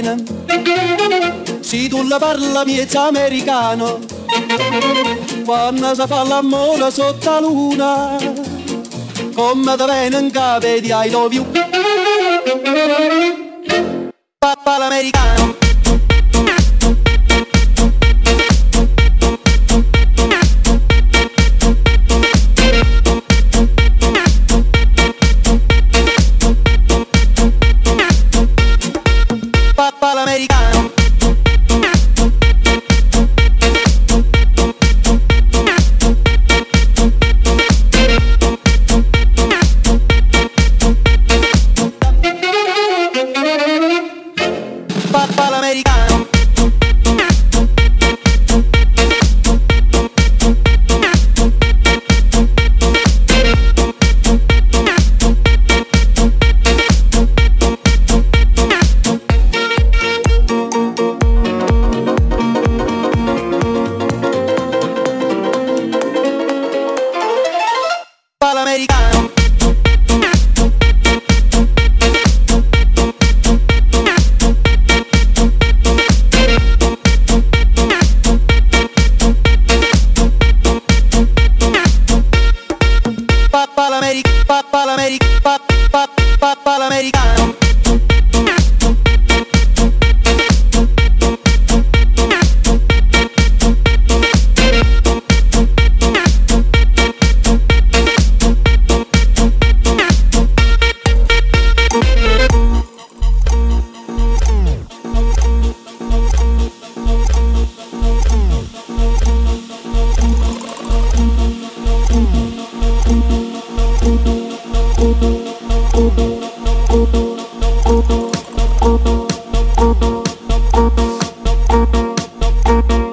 bene. Se tu la parla miezza americano, quando si fa l'amore sotto la luna, come te viene in capo di Thank you.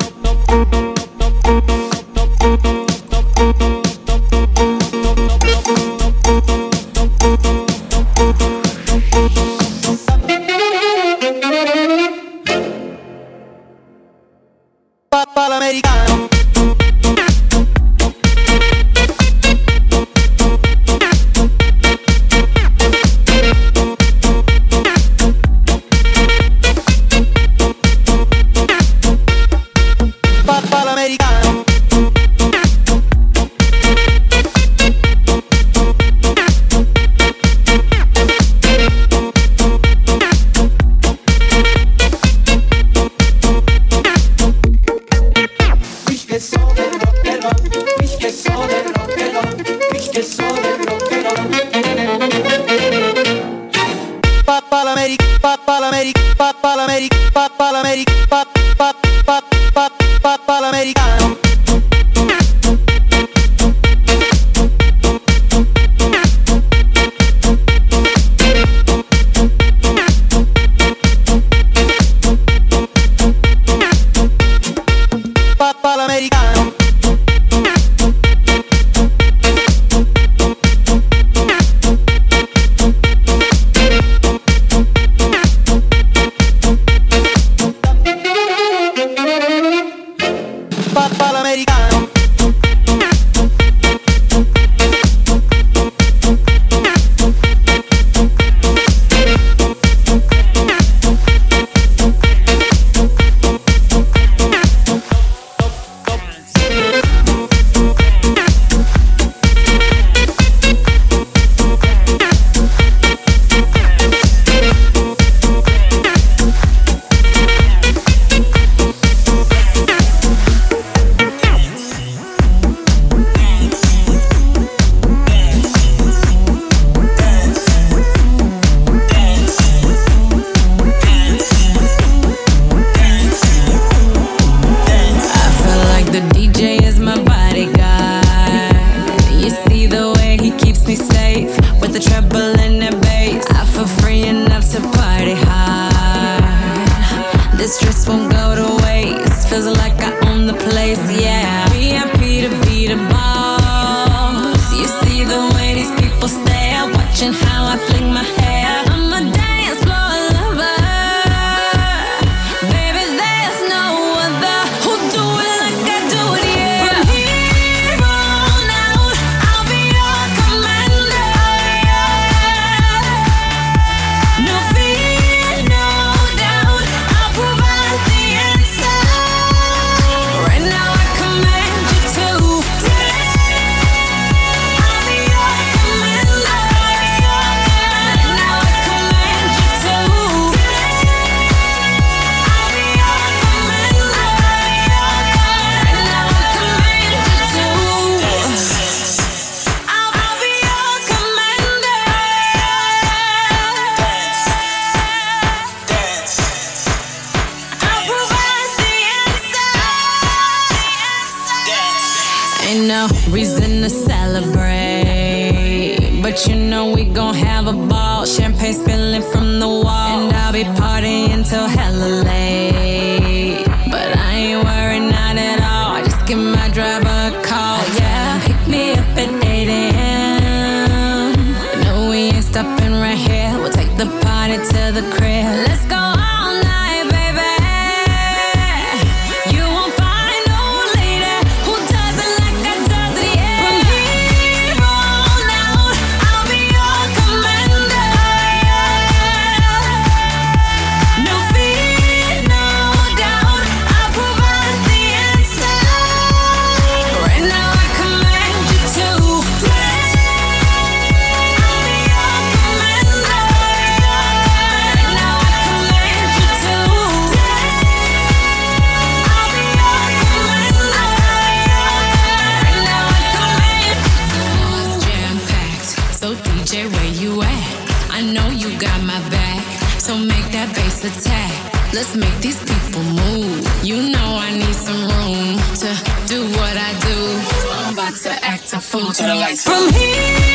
Fool to the lights. From here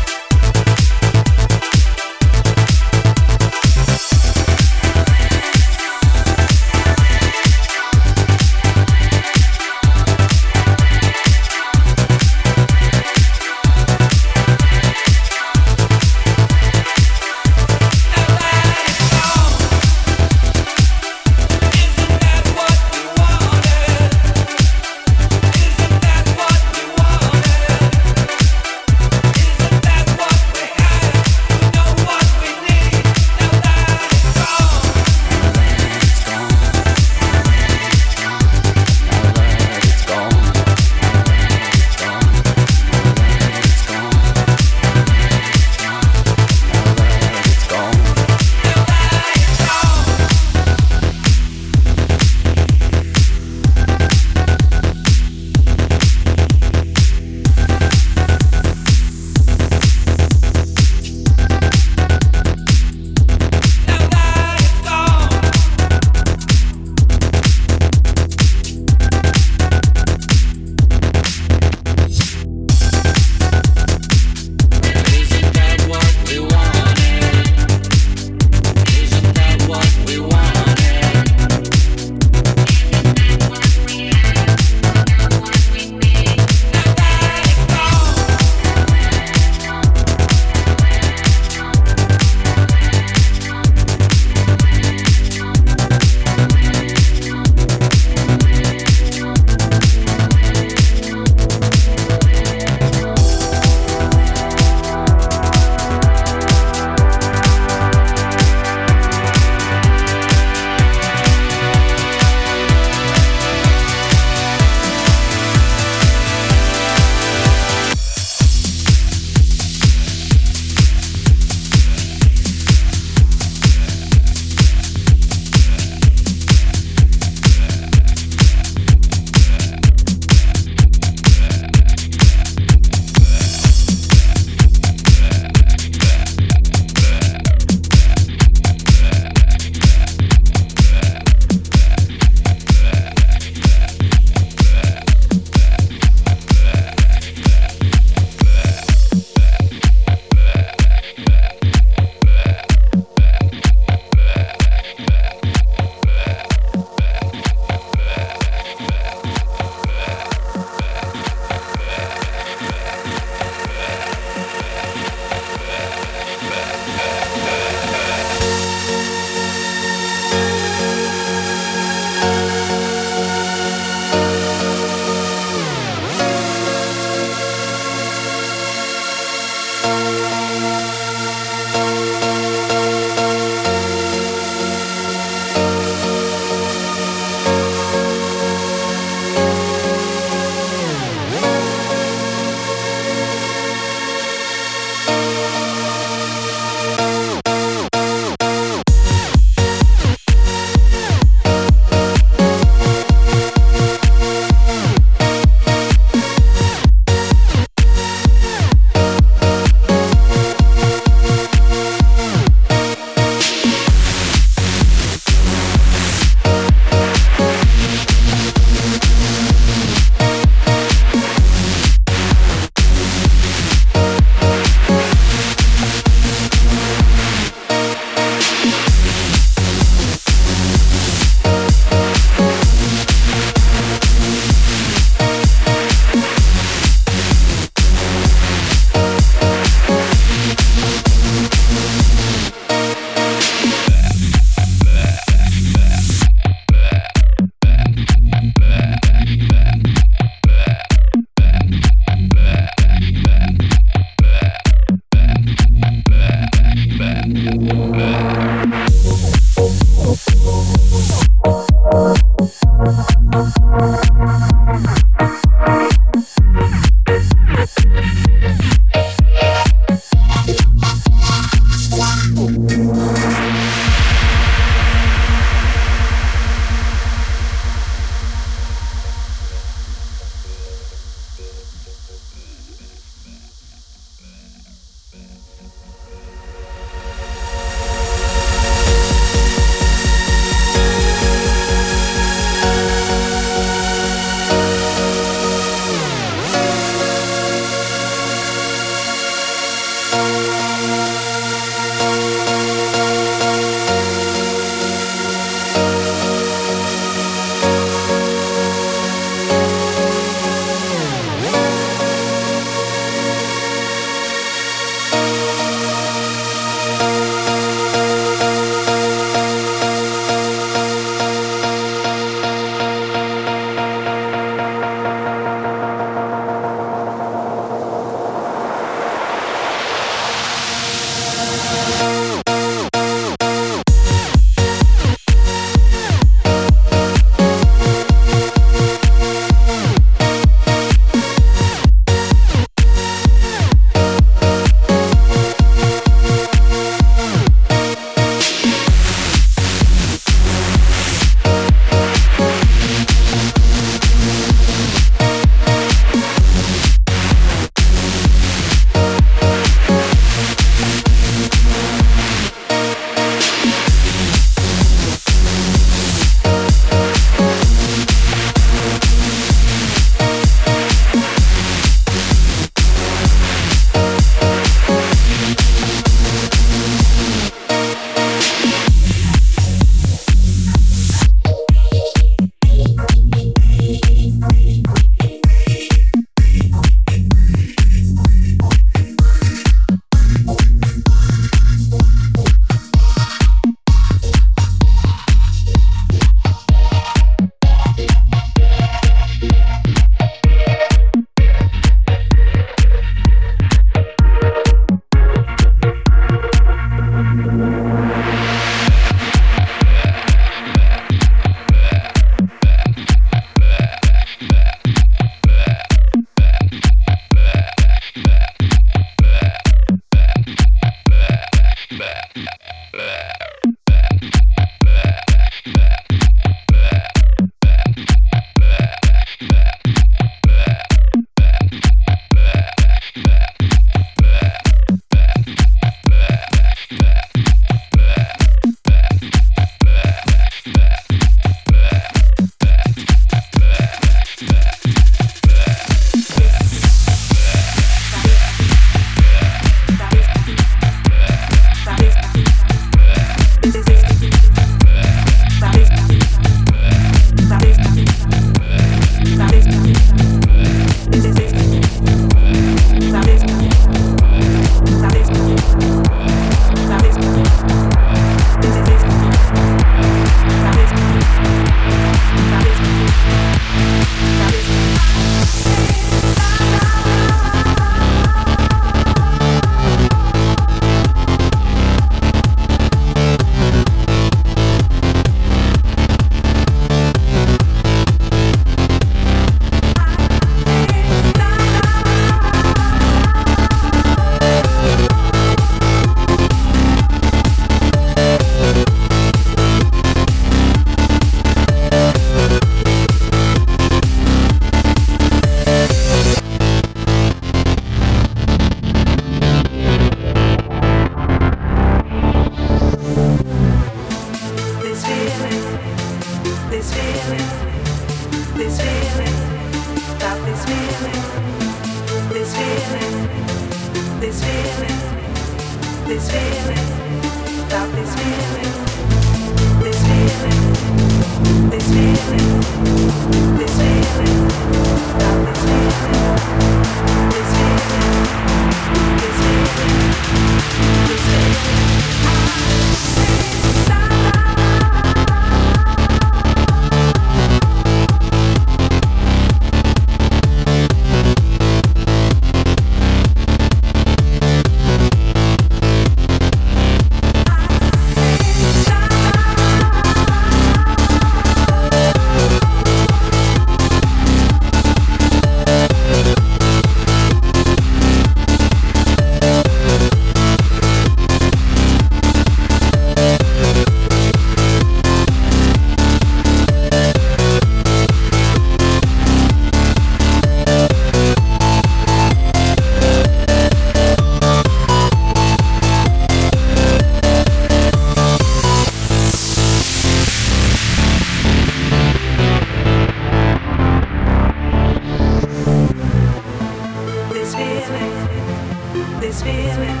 this feeling,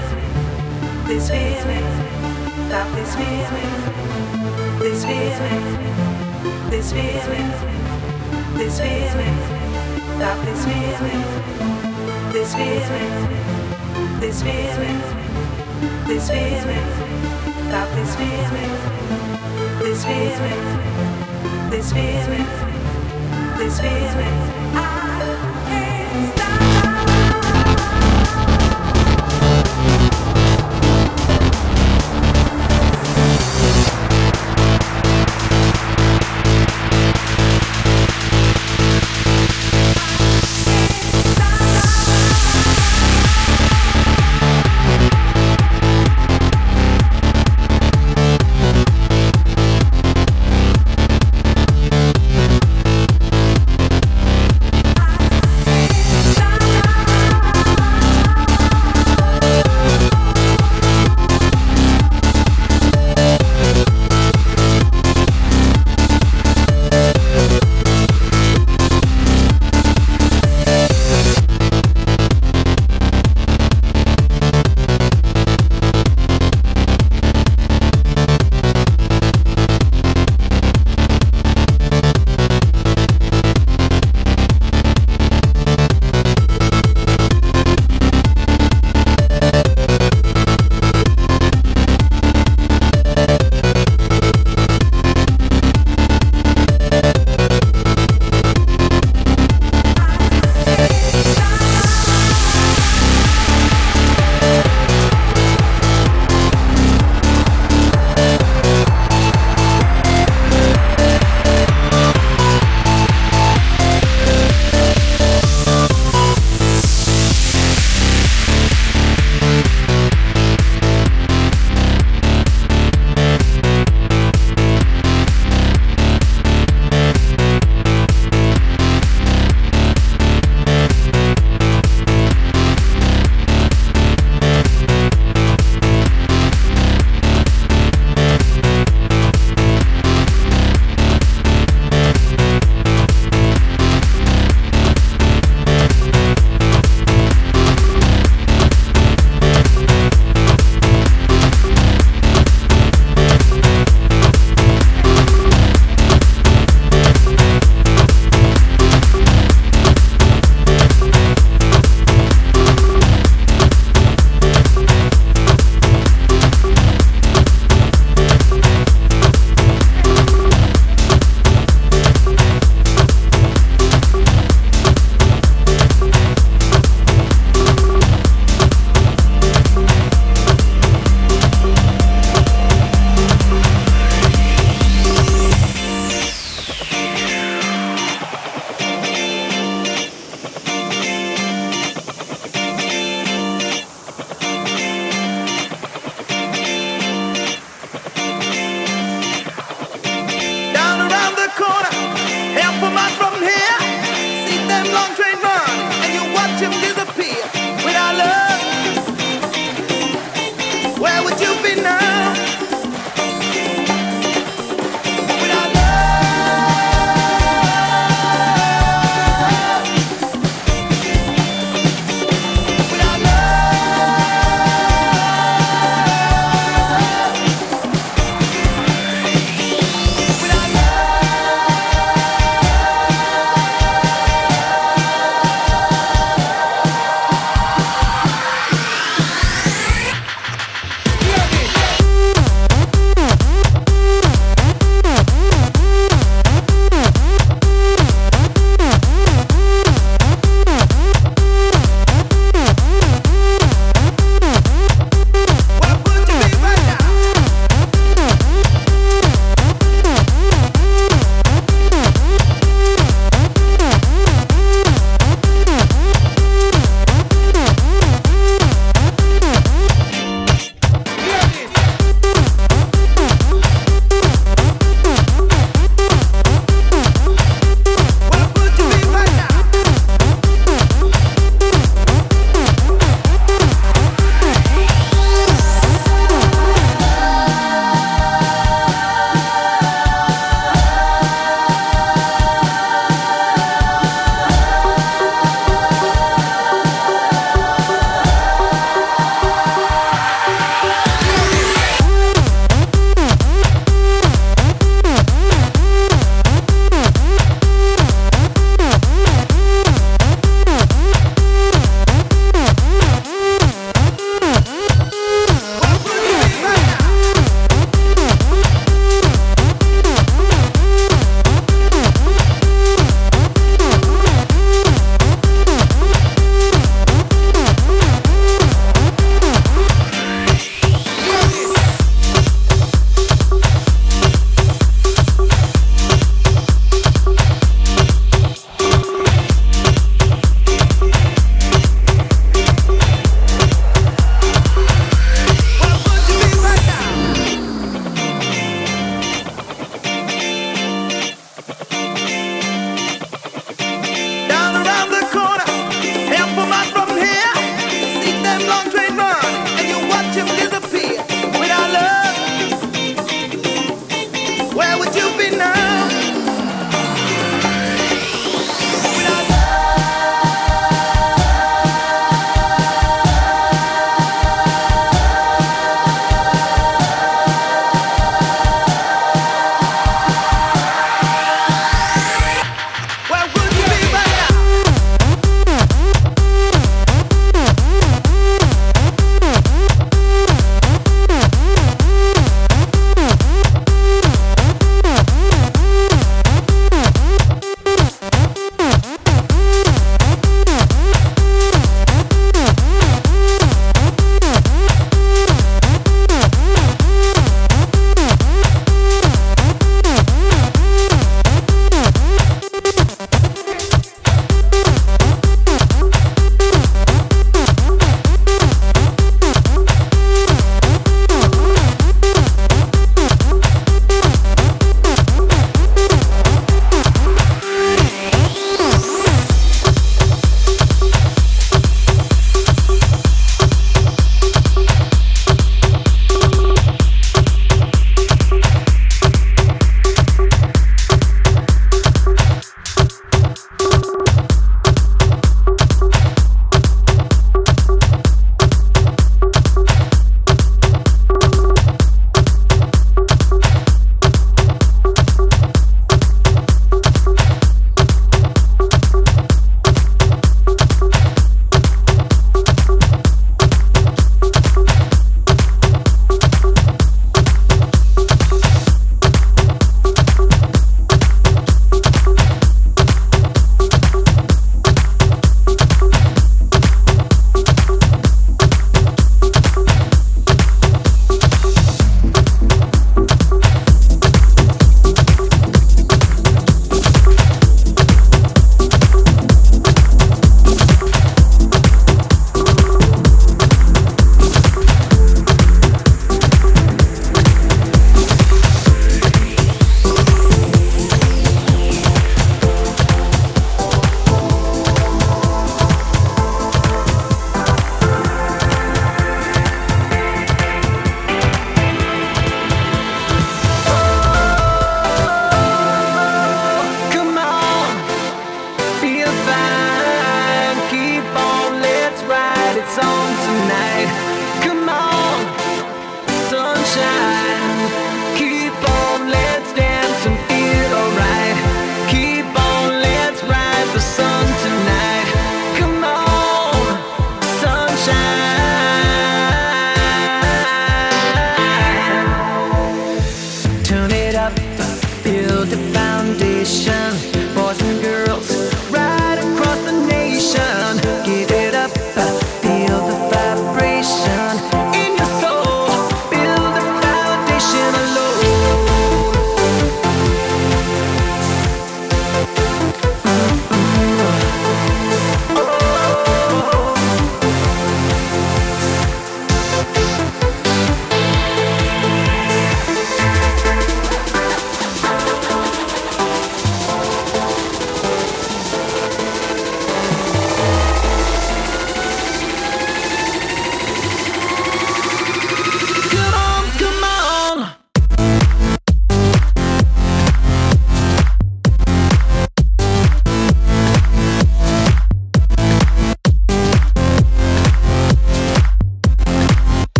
this feeling, That this feeling, this feeling, this feeling, this feeling, That this feeling, this feeling, this feeling, this feeling, stop this feeling, this feeling, this feeling, this feeling.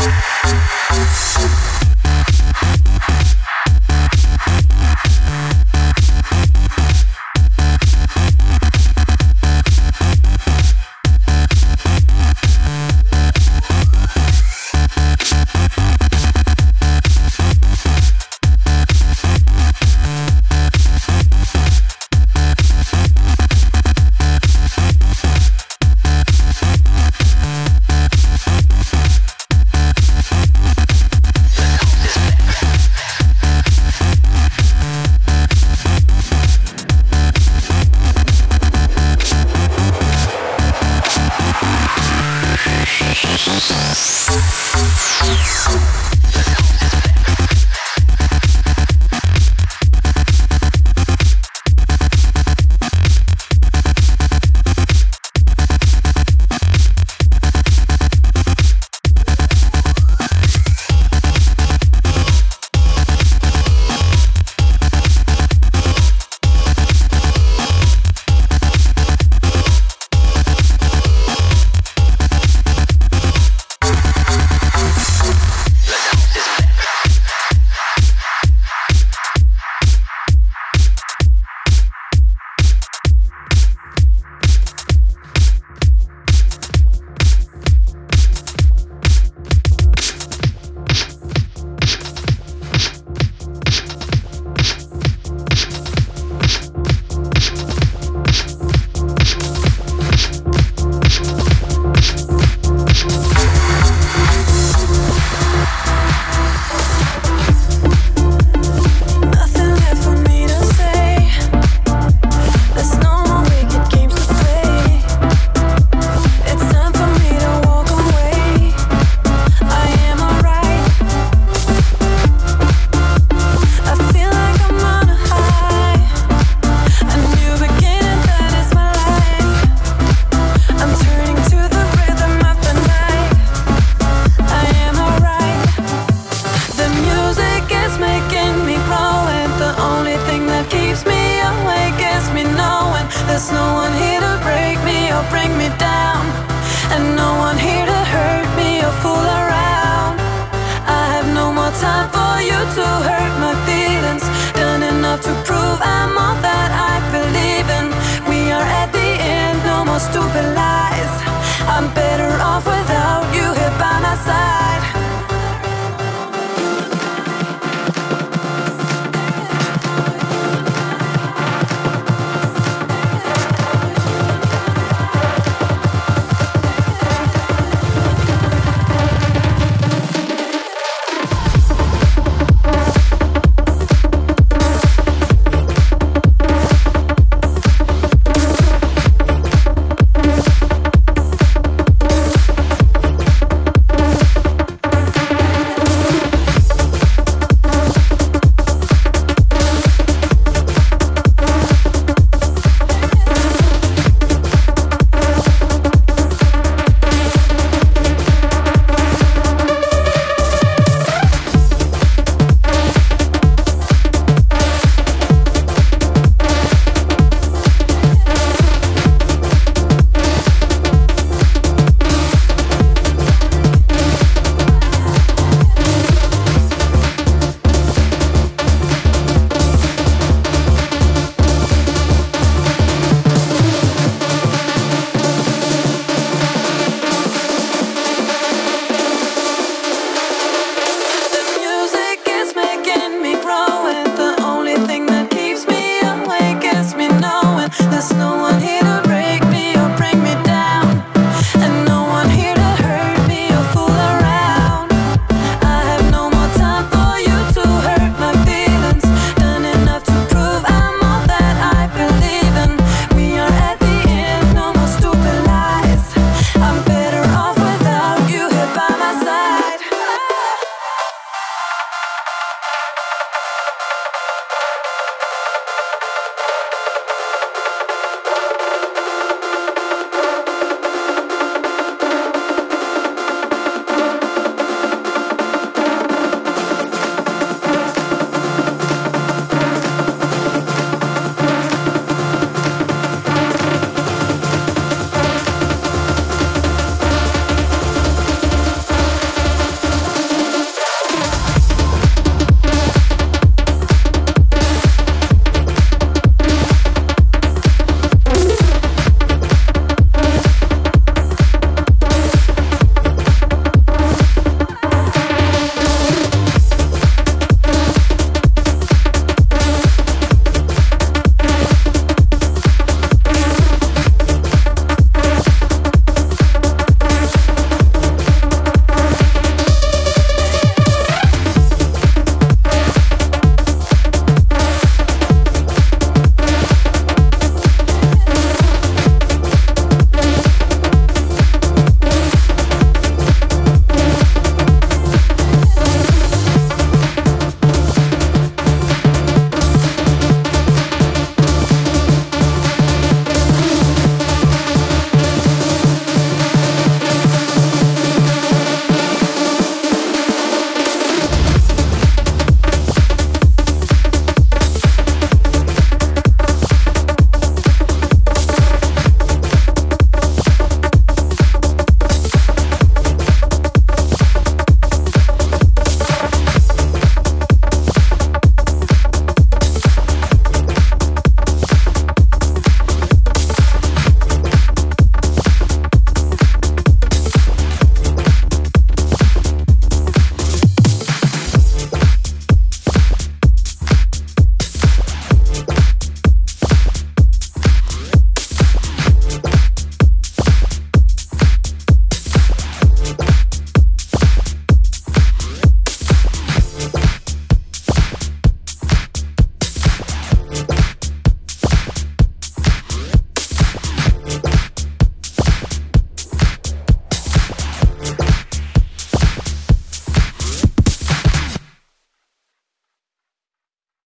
Stupid